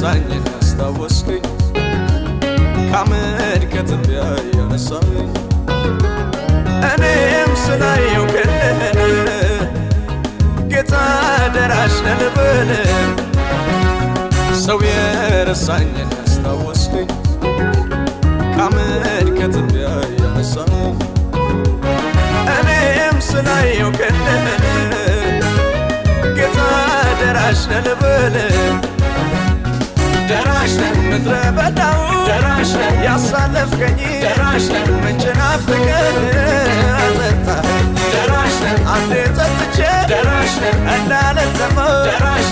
ያነሳኝ ያስታወስከኝ? ከአመድ ከትቢያ ያነሳኝ እኔም ስላየው ገነን ጌታ ደራሽ ነን ሰው የረሳኝ ምድረ በዳው ደራሽ ያሳለፍከኝ ደራሽ አፍልቀህ አጠጣኸኝ ደራሽ አንዴ ጠጥቼ ደራሽ እንዳልጠማው ደራሽ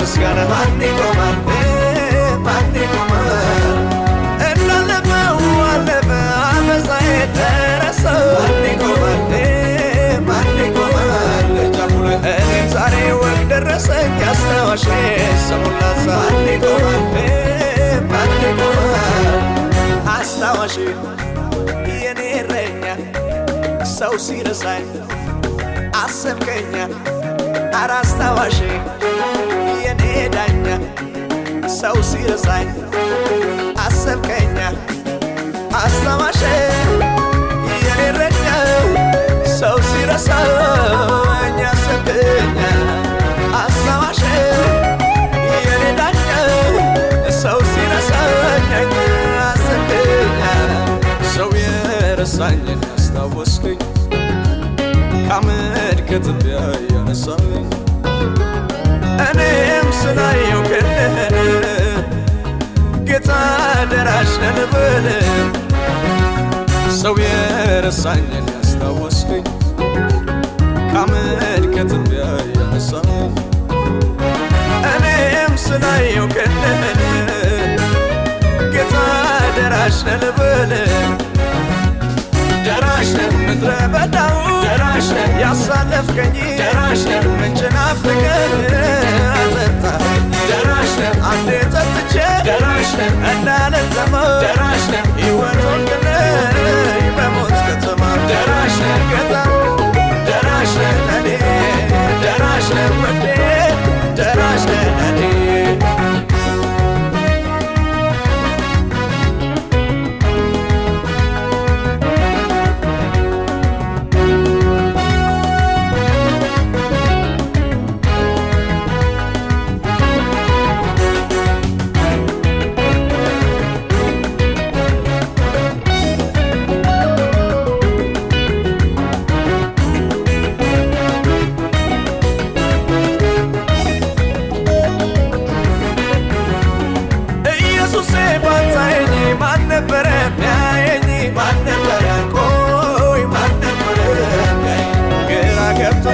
በምስጋና ማን ይቆማል ማን ይቆማል። እንዳለፈው አለፈ አመፃዬ ደረሰ ማን ይቆማል ማን ይቆማል። ደጃፉ እኔም ዛሬ ወግ ደረሰኝ አስታዋሽ ሰሙላሳ ማን ይቆማል ማን ይቆማል። አስታዋሽ የኔ እረኛ ሰው ሲረሳኝ አሰብከኛ ኧረ አስታዋሽ የኔ ዳኛ ሰው ሲረሳኝ አሰብከኛ አስታዋሽ የኔ እረኛ ሰው ሲረሳኝ አሰብከኛ አስታዋሽ ሰው ሲረሳኝ አሰብከኛ ሰው ከአመድ ከትቢያ ያነሳኝ እኔም ስላየው ክንህን ጌታ ደራሽ ነህ ልበል ሰው የረሳኝን ያስታወስከኝ ከአመድ ከትቢያ ያነሳኝ እኔም ስላየው ክንህን ጌታ ደራሽ ነህ ልበል ደራሽ ነህ ምድረ በዳው ደራሽ ነህ ያሳለፍከኝ ደራሽ ነህ ምንጭን አፍልቀህ አጠጣኸኝ ደራሽ ነህ አንዴ ጠጥቼ ደራሽ ነህ እንዳልጠማው ደራሽ ነህ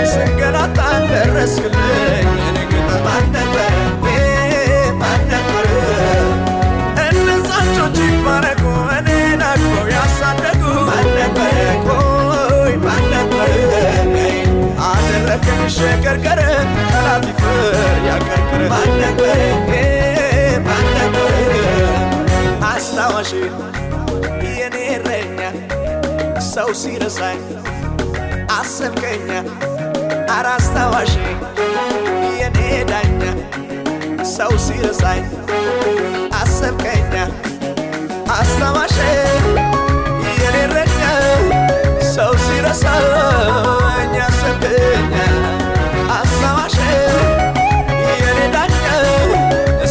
ስንገላታ ደረስክልኝ እኔ ጌታ ማን ነበረ እ ማን አቅፈው ያሳደጉ ማን ነበረ ቆይ ማን ሚያየኝ? አደረከኝ ሸቀርቀረ ጠላት ይፈር ያቀርቅር ማን አስታዋሽ የኔ እረኛ ሰው ሲረሳኝ አሰብከኛ ኧረ አስታዋሽ የኔ ዳኛ ሰው ሲረሳኝ አሰብከኛ አስታዋሽ የኔ እረኛ ሰው ሲረሳኝ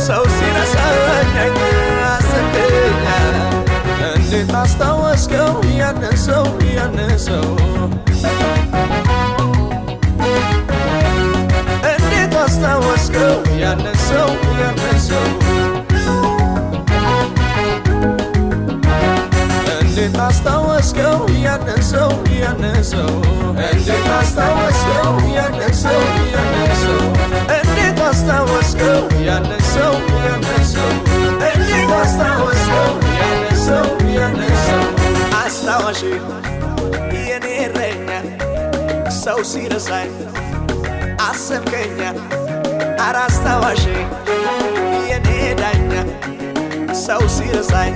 ሰው ሲረሳኝ አሰብከኛ እንዴት ያንን ሰው ያንን ሰው atenção, e atenção. And it has e atenção, e atenção. And it has to us go, e atenção, e atenção. And it has e atenção, e atenção. And it has e atenção, e atenção. Hasta hoje, e ele reina. Sou cirasai, a sequenha. ኧረ አስታዋሽ የኔ ዳኛ ሰው ሲረሳኝ